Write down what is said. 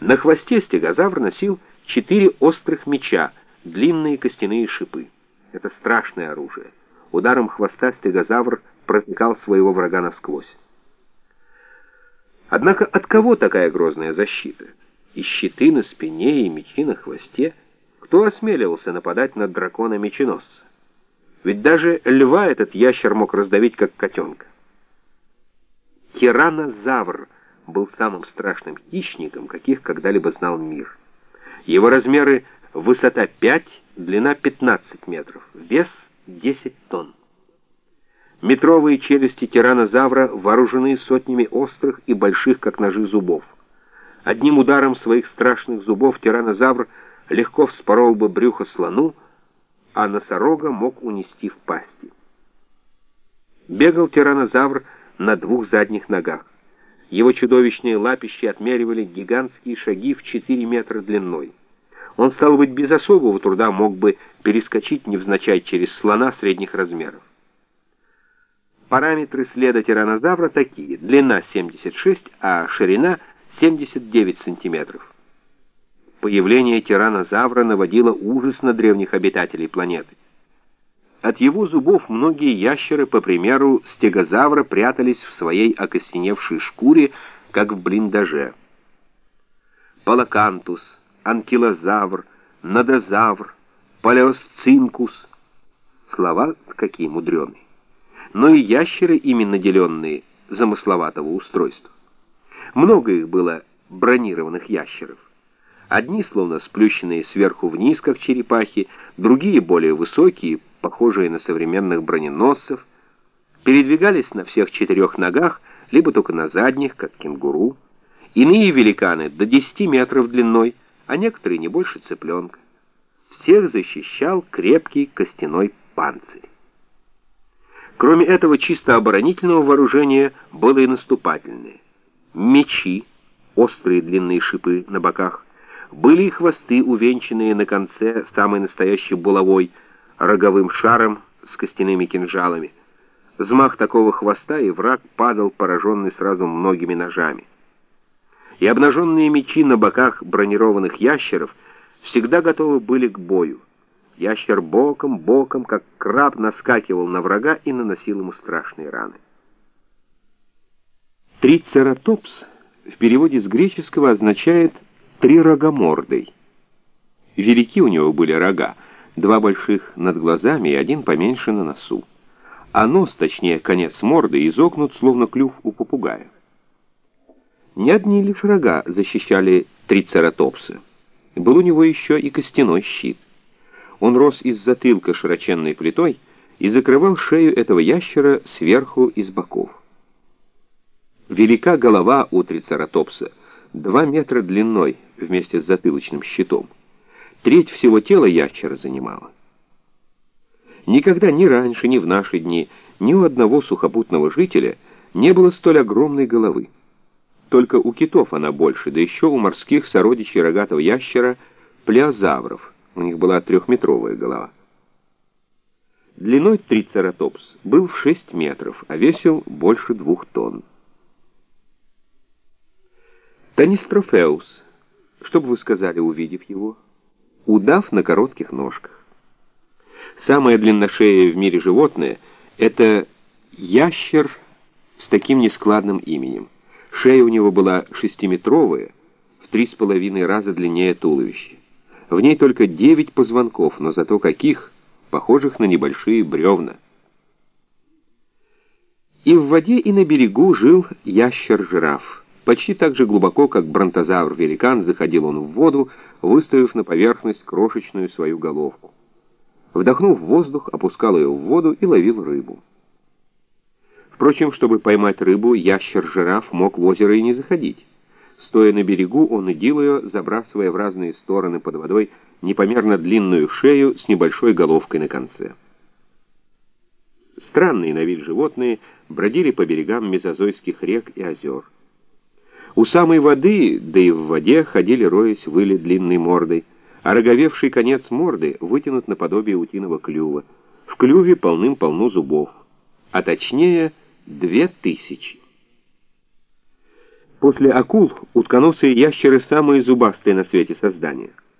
На хвосте стегозавр носил четыре острых меча, длинные костяные шипы. Это страшное оружие. Ударом хвоста стегозавр протыкал своего врага насквозь. Однако от кого такая грозная защита? И щиты на спине, и мечи на хвосте. Кто осмеливался нападать на дракона-меченосца? Ведь даже льва этот ящер мог раздавить, как котенка. Тиранозавр был самым страшным хищником, каких когда-либо знал мир. Его размеры — высота 5, длина 15 метров, вес 10 тонн. Метровые челюсти тиранозавра вооружены сотнями острых и больших, как ножи, зубов. Одним ударом своих страшных зубов тиранозавр легко вспорол бы брюхо слону, а носорога мог унести в пасти. Бегал тиранозавр на двух задних ногах. Его чудовищные лапищи отмеривали гигантские шаги в 4 метра длиной. Он, стал быть, без особого труда мог бы перескочить невзначай через слона средних размеров. Параметры следа тиранозавра такие. Длина 76, а ширина 79 сантиметров. Появление тиранозавра наводило ужас на древних обитателей планеты. От его зубов многие ящеры, по примеру стегозавра, прятались в своей окостеневшей шкуре, как в блиндаже. Палакантус, анкилозавр, надозавр, палеосцинкус. Слова какие мудреные но и ящеры, ими наделенные замысловатого устройства. Много их было бронированных ящеров. Одни словно сплющенные сверху вниз, как черепахи, другие более высокие, похожие на современных броненосцев, передвигались на всех четырех ногах, либо только на задних, как кенгуру. Иные великаны до 10 метров длиной, а некоторые не больше цыпленка. Всех защищал крепкий костяной панцирь. Кроме этого чисто оборонительного вооружения было и наступательное. Мечи, острые длинные шипы на боках, были и хвосты, увенчанные на конце самой настоящей булавой, роговым шаром с костяными кинжалами. Взмах такого хвоста, и враг падал, пораженный сразу многими ножами. И обнаженные мечи на боках бронированных ящеров всегда готовы были к бою. Ящер боком, боком, как краб, наскакивал на врага и наносил ему страшные раны. Трицератопс в переводе с греческого означает «трирогомордый». Велики у него были рога, два больших над глазами и один поменьше на носу. А нос, точнее конец морды, изогнут, словно клюв у попугая. Не одни лишь рога защищали трицератопса. Был у него еще и костяной щит. Он рос из затылка широченной плитой и закрывал шею этого ящера сверху и с боков. Велика голова у трицератопса, два метра длиной вместе с затылочным щитом. Треть всего тела ящера занимала. Никогда ни раньше, ни в наши дни ни у одного сухопутного жителя не было столь огромной головы. Только у китов она больше, да еще у морских сородичей рогатого ящера плеозавров. У них была трехметровая голова. Длиной трицератопс был в 6 метров, а весил больше двух тонн. Танистрофеус, что бы вы сказали, увидев его? Удав на коротких ножках. Самое длинношеее в мире животное — это ящер с таким нескладным именем. Шея у него была шестиметровая, в три с половиной раза длиннее туловища. В ней только девять позвонков, но зато каких, похожих на небольшие бревна. И в воде, и на берегу жил ящер-жираф. Почти так же глубоко, как бронтозавр-великан, заходил он в воду, выставив на поверхность крошечную свою головку. Вдохнув воздух, опускал ее в воду и ловил рыбу. Впрочем, чтобы поймать рыбу, ящер-жираф мог в озеро и не заходить. Стоя на берегу, он идил ее, забрасывая в разные стороны под водой непомерно длинную шею с небольшой головкой на конце. Странные на вид животные бродили по берегам мезозойских рек и озер. У самой воды, да и в воде, ходили роясь выли длинной мордой, а роговевший конец морды вытянут наподобие утиного клюва. В клюве полным-полно зубов, а точнее две тысячи. После акул утконосые ящеры самые зубастые на свете создания.